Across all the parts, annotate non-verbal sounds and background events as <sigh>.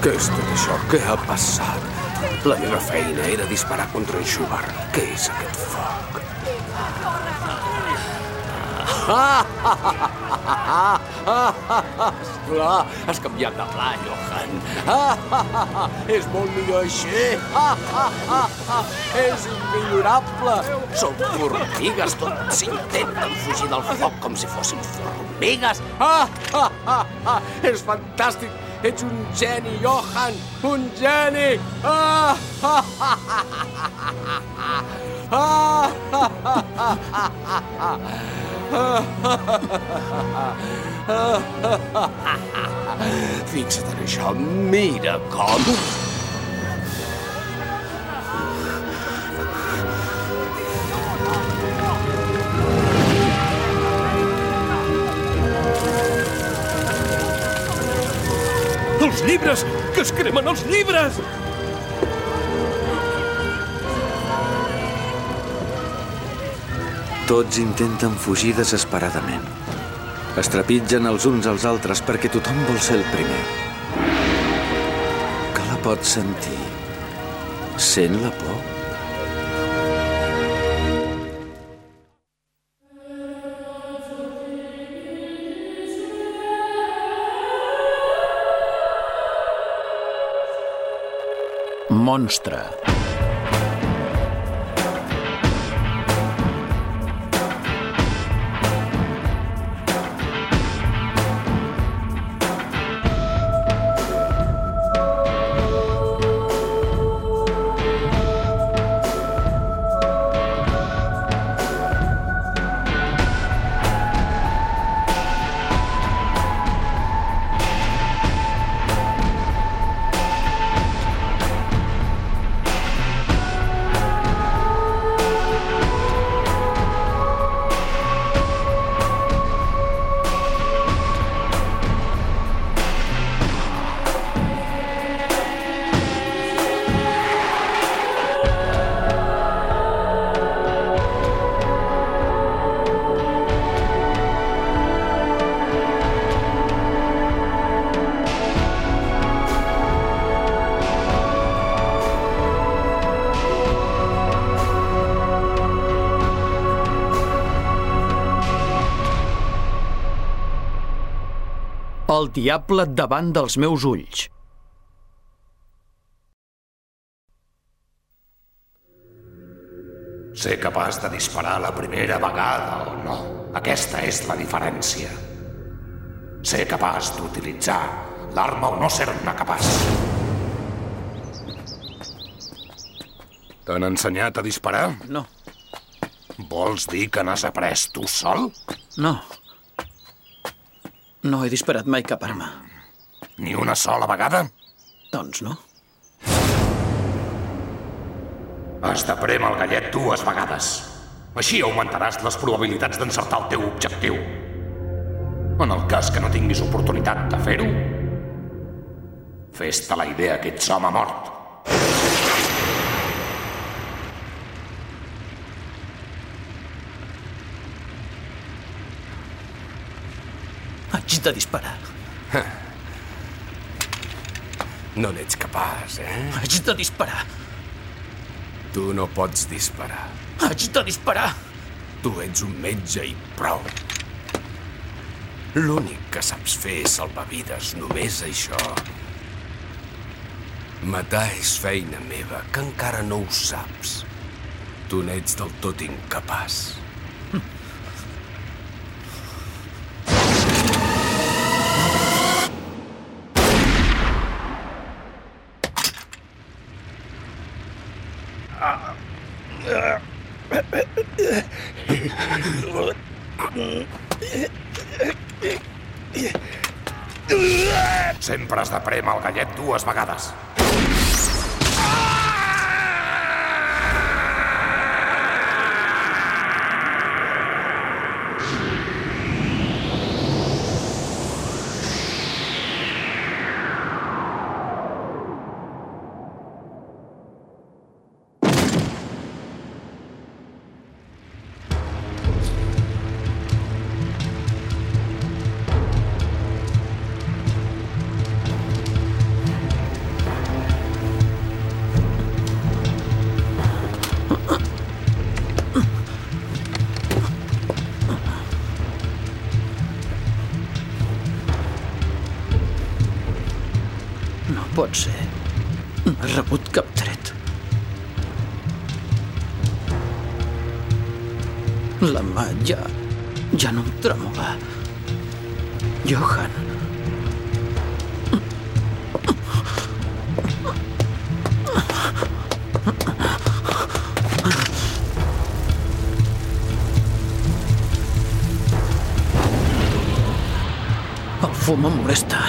Què és tot això? Què ha passat? La meva feina era disparar contra en Schubert. Què és aquest foc? <laughs> Esclar, has canviat de pla, Johan. <laughs> és molt millor així. <laughs> és immillorable. Són formigues, tots intenten fugir del foc com si fossin formigues. és fantàstic. Ets un geni, Johan, un geni! Ah! Fixa't en això, mira Els llibres! Que es cremen els llibres! Tots intenten fugir desesperadament. Es trepitgen els uns als altres perquè tothom vol ser el primer. Que la pots sentir. Sent la por? Monstre. El diable davant dels meus ulls. Ser capaç de disparar la primera vegada o no. Aquesta és la diferència. Ser capaç d'utilitzar l'arma o no ser-ne capaç. T'han ensenyat a disparar? No, Vols dir que n'has après tu sol? no. No he disparat mai cap arma. Ni una sola vegada? Doncs no. Has de prémer el gallet dues vegades. Així augmentaràs les probabilitats d'encertar el teu objectiu. En el cas que no tinguis oportunitat de fer-ho, fes-te la idea que ets home mort. Haig de disparar. No n'ets capaç, eh? Haig de disparar. Tu no pots disparar. Haig de disparar. Tu ets un metge i prou. L'únic que saps fer és salvar vides, només això. Matar és feina meva, que encara no ho saps. Tu n'ets del tot incapaç. Sempre has de prem el gallet dues vegades. Pot ser. No he rebut cap tret. La mà ja... ja no em tremola. Johan. El fum em molesta.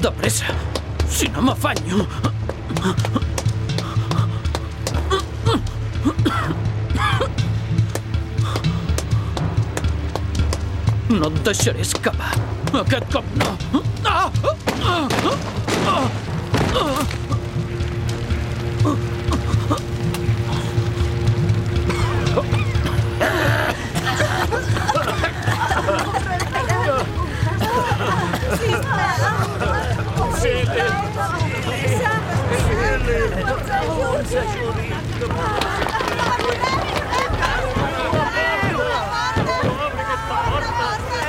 De pressa, si no m'afanyo. No et deixaré escapar. Aquest cop no. Ah! Ah! Ah! Ah!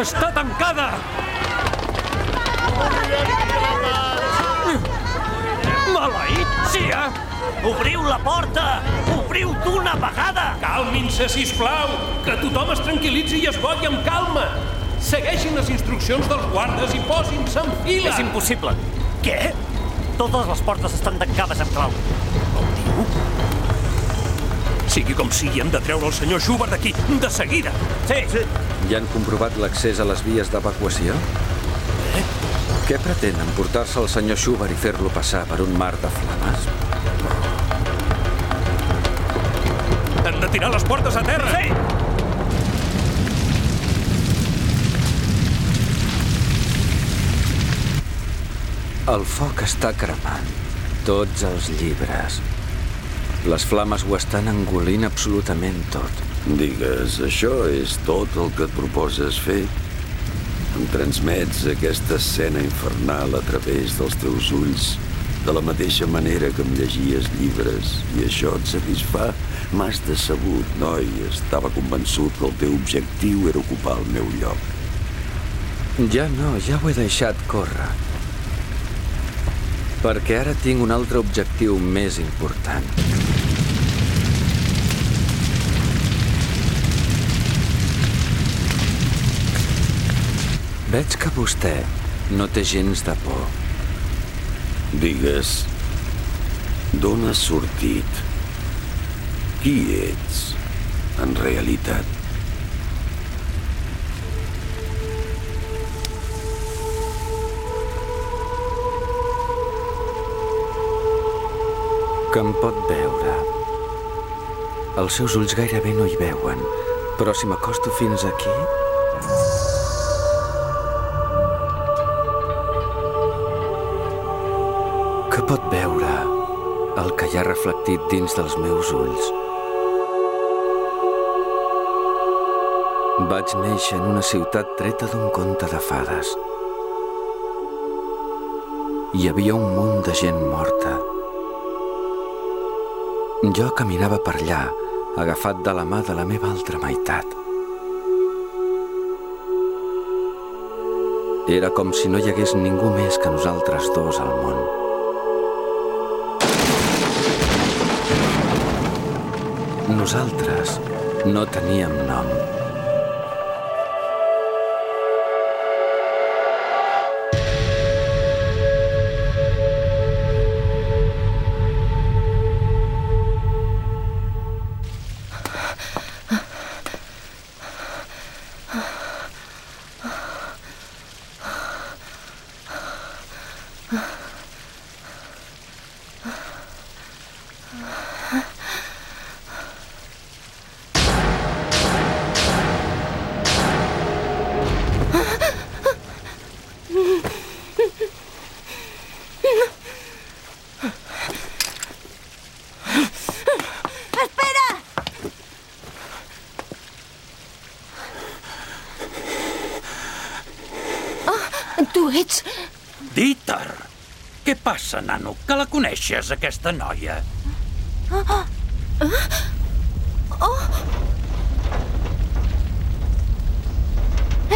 Està tancada! Maleïtsia! Obriu la porta! Obriu d'una vegada! Calmin-se, sisplau! Que tothom es tranquil·litzi i es boi amb calma! Segueixin les instruccions dels guardes i posin-se en fila! És impossible. Què? Totes les portes estan tancades amb clau. Sigui com sigui, hem de treure el senyor Schubert d'aquí, de seguida! Sí, sí. Ja han comprovat l'accés a les vies d'evacuació? Eh? Què pretén, emportar-se el senyor Schubert i fer-lo passar per un mar de flames? Hem de tirar les portes a terra! Sí! El foc està cremant. Tots els llibres. Les flames ho estan engolint absolutament tot. Digues, això és tot el que et proposes fer? Em transmets aquesta escena infernal a través dels teus ulls, de la mateixa manera que em llegies llibres, i això et satisfà? M'has decebut, noi. Estava convençut que el teu objectiu era ocupar el meu lloc. Ja no, ja ho he deixat córrer. Perquè ara tinc un altre objectiu més important. Veig que vostè no té gens de por. Digues, d'on has sortit? Qui ets, en realitat? Que em pot veure. Els seus ulls gairebé no hi veuen, però si m'acosto fins aquí... Que pot veure el que hi ha reflectit dins dels meus ulls. Vaig néixer en una ciutat treta d'un conte de fades. Hi havia un munt de gent morta. Jo caminava per allà, agafat de la mà de la meva altra meitat. Era com si no hi hagués ningú més que nosaltres dos al món. Nosaltres no teníem nom. Nano? Que la coneixes, aquesta noia?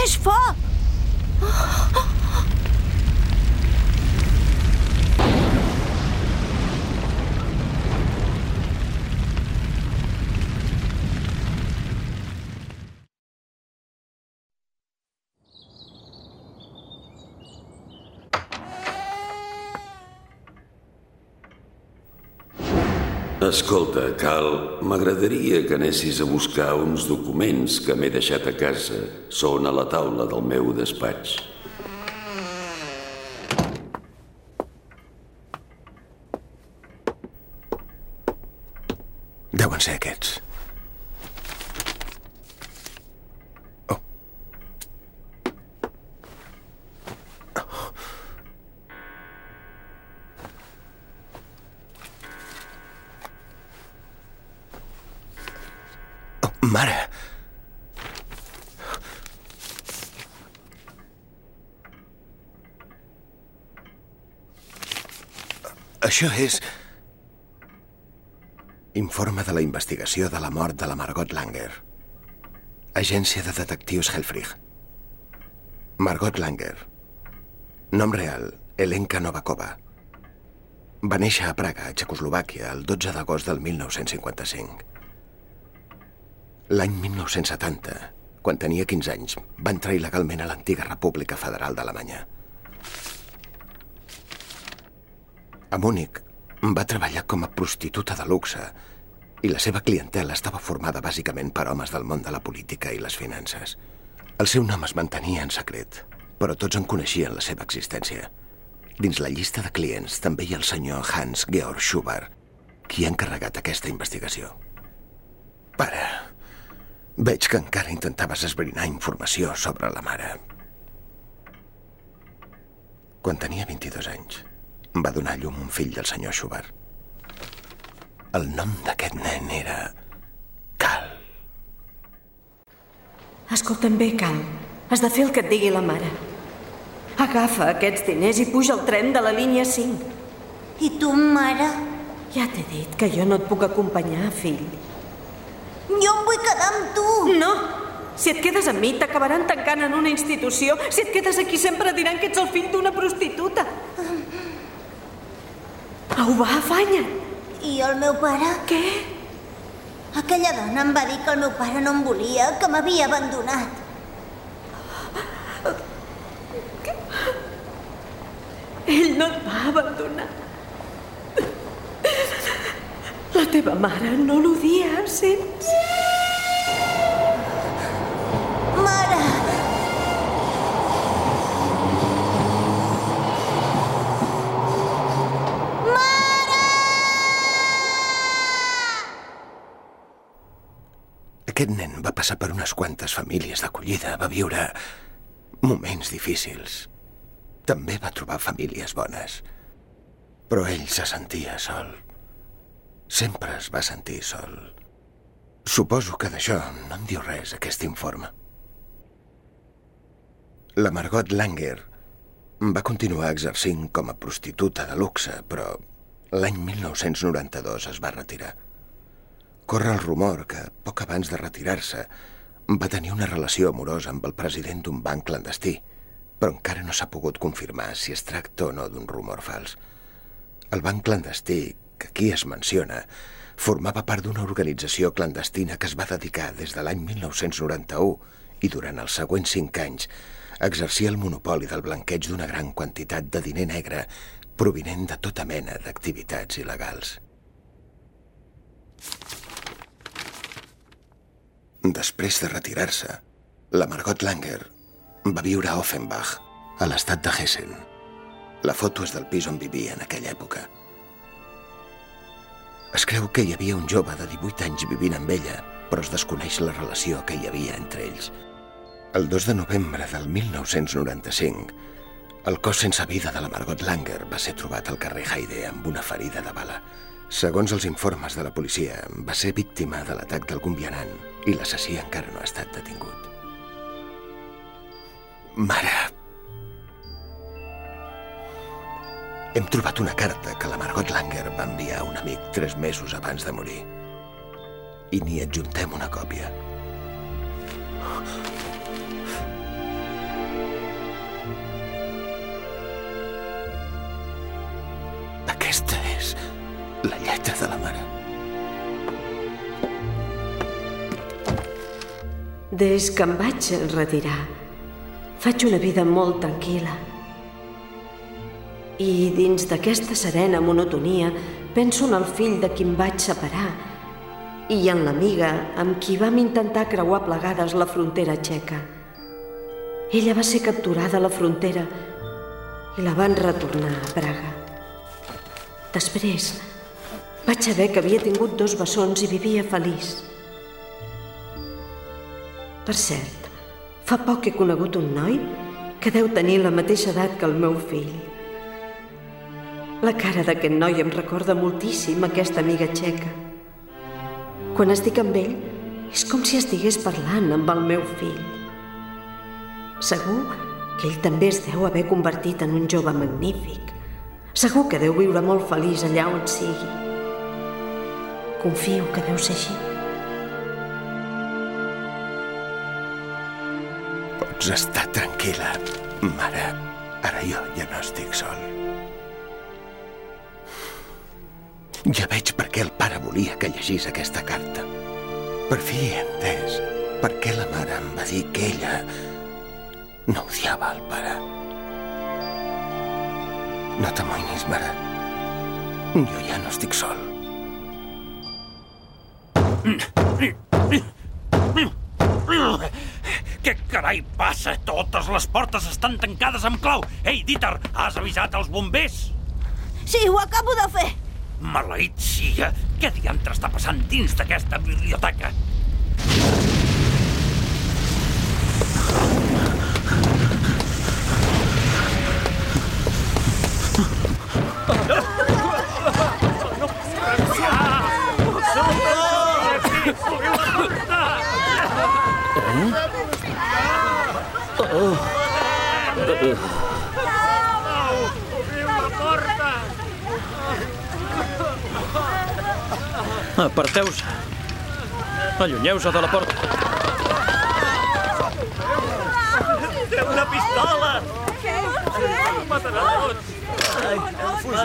És foc! Escolta, Cal, m'agradaria que anessis a buscar uns documents que m'he deixat a casa. Són a la taula del meu despatx. Deuen ser aquests. Oh. Mare! Això és... Informe de la investigació de la mort de la Margot Langer. Agència de detectius Helfrich. Margot Langer. Nom real, Elenka Novakova. Va néixer a Praga, Txecoslovàquia, el 12 d'agost del 1955. L'any 1970, quan tenia 15 anys, va entrar il·legalment a l'antiga República Federal d'Alemanya. A Múnich va treballar com a prostituta de luxe i la seva clientela estava formada bàsicament per homes del món de la política i les finances. El seu nom es mantenia en secret, però tots en coneixien la seva existència. Dins la llista de clients també hi ha el senyor Hans Georg Schubert, qui ha encarregat aquesta investigació. Pare, veig que encara intentaves esbrinar informació sobre la mare. Quan tenia 22 anys, va donar llum un fill del senyor Schubert. El nom d'aquest nen era... Cal. Escolta'm bé, Cal. Has de fer el que et digui la mare. Agafa aquests diners i puja al tren de la línia 5. I tu, mare? Ja t'he dit que jo no et puc acompanyar, fill. Jo em vull quedar amb tu. No! Si et quedes amb mi, t'acabaran tancant en una institució. Si et quedes aquí, sempre diran que ets el fill d'una prostituta. Au, va, afanya't. I el meu pare? Què? Aquella dona em va dir que el meu pare no em volia, que m'havia abandonat. Ell no et va abandonar. La teva mare no l'odia, sents? Mare! Aquest nen va passar per unes quantes famílies d'acollida, va viure moments difícils. També va trobar famílies bones. Però ell se sentia sol. Sempre es va sentir sol. Suposo que d'això no en diu res, aquest informe. La Margot Langer va continuar exercint com a prostituta de luxe, però l'any 1992 es va retirar. Corre el rumor que, poc abans de retirar-se, va tenir una relació amorosa amb el president d'un banc clandestí, però encara no s'ha pogut confirmar si es tracta o no d'un rumor fals. El banc clandestí, que aquí es menciona, formava part d'una organització clandestina que es va dedicar des de l'any 1991 i durant els següents cinc anys exercia el monopoli del blanqueig d'una gran quantitat de diner negre provinent de tota mena d'activitats il·legals. Després de retirar-se, la Margot Langer va viure a Offenbach, a l'estat de Hessen. La foto és del pis on vivia en aquella època. Es creu que hi havia un jove de 18 anys vivint amb ella, però es desconeix la relació que hi havia entre ells. El 2 de novembre del 1995, el cos sense vida de la Margot Langer va ser trobat al carrer Haide amb una ferida de bala. Segons els informes de la policia, va ser víctima de l'atac d'algun vianant i l'assassí encara no ha estat detingut. Mare, Hem trobat una carta que la Margot Langer va enviar a un amic tres mesos abans de morir. I n'hi adjuntem una còpia. Aquesta és la lletra de la mare. Des que em vaig retirar, faig una vida molt tranquil·la. I dins d'aquesta serena monotonia penso en el fill de qui em vaig separar i en l'amiga amb qui vam intentar creuar plegades la frontera txeca. Ella va ser capturada a la frontera i la van retornar a Praga. Després vaig saber que havia tingut dos bessons i vivia feliç. Per cert, fa poc he conegut un noi que deu tenir la mateixa edat que el meu fill. La cara d'aquest noi em recorda moltíssim aquesta amiga txeca. Quan estic amb ell, és com si estigués parlant amb el meu fill. Segur que ell també es deu haver convertit en un jove magnífic. Segur que deu viure molt feliç allà on sigui. Confio que deu ser així. Pots estar tranquil·la, mare. Ara jo ja no estic sol. Ja veig per què el pare volia que llegís aquesta carta. Per fi he entès per què la mare em va dir que ella no odiava el pare. No t'amoïnis, mare. Jo ja no estic sol. Què carai passa? Totes les portes estan tancades amb clau. Ei, Dieter, has avisat els bombers? Sí, ho acabo de fer. Maleït siga! Què diantre està passant dins d'aquesta biblioteca? Aparteu-se. Allunyeu-se de la porta. Té una pistola! Matarà tots! No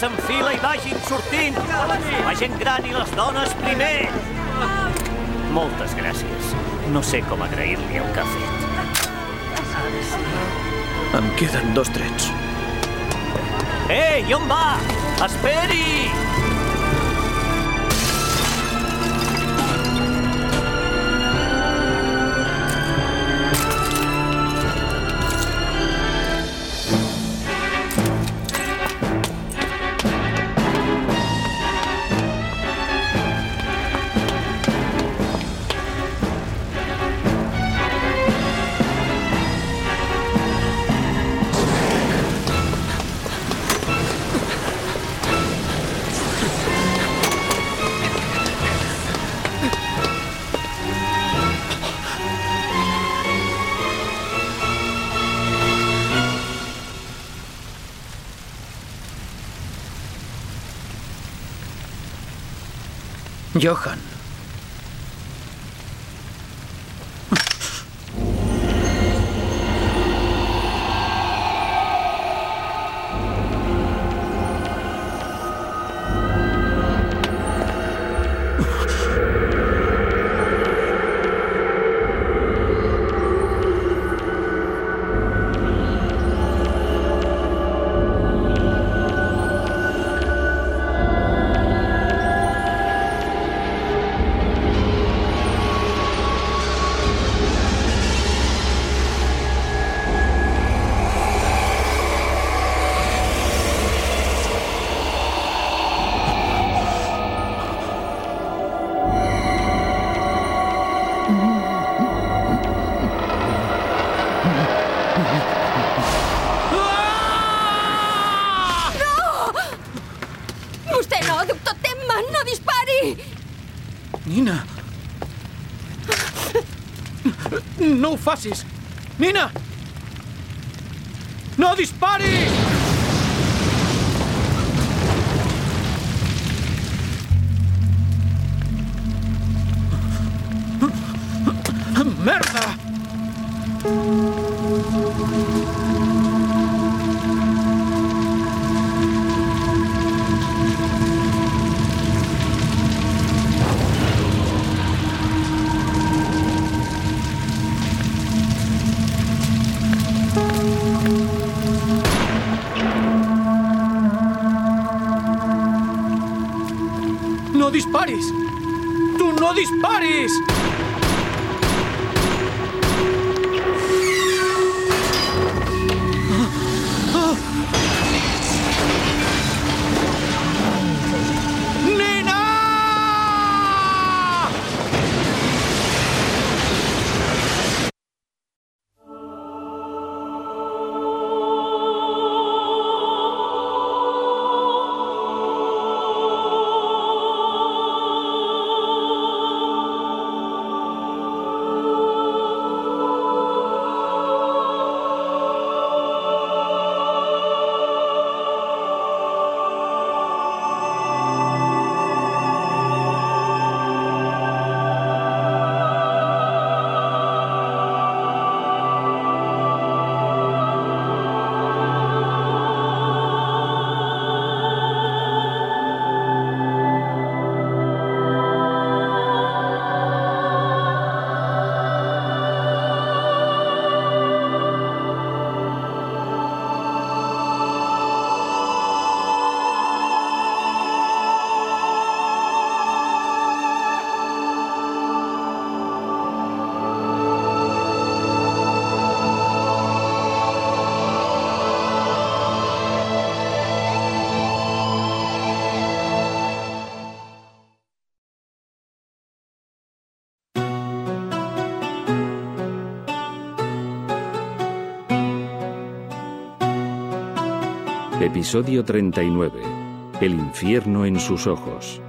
Posin-se en fila i vagin sortint! La gent gran i les dones primer! Moltes gràcies. No sé com agrair-li el que ha fet. Em queden dos trets. Ei, on va? Esperi! Johan. Nina! No disparis! Episodio 39. El infierno en sus ojos.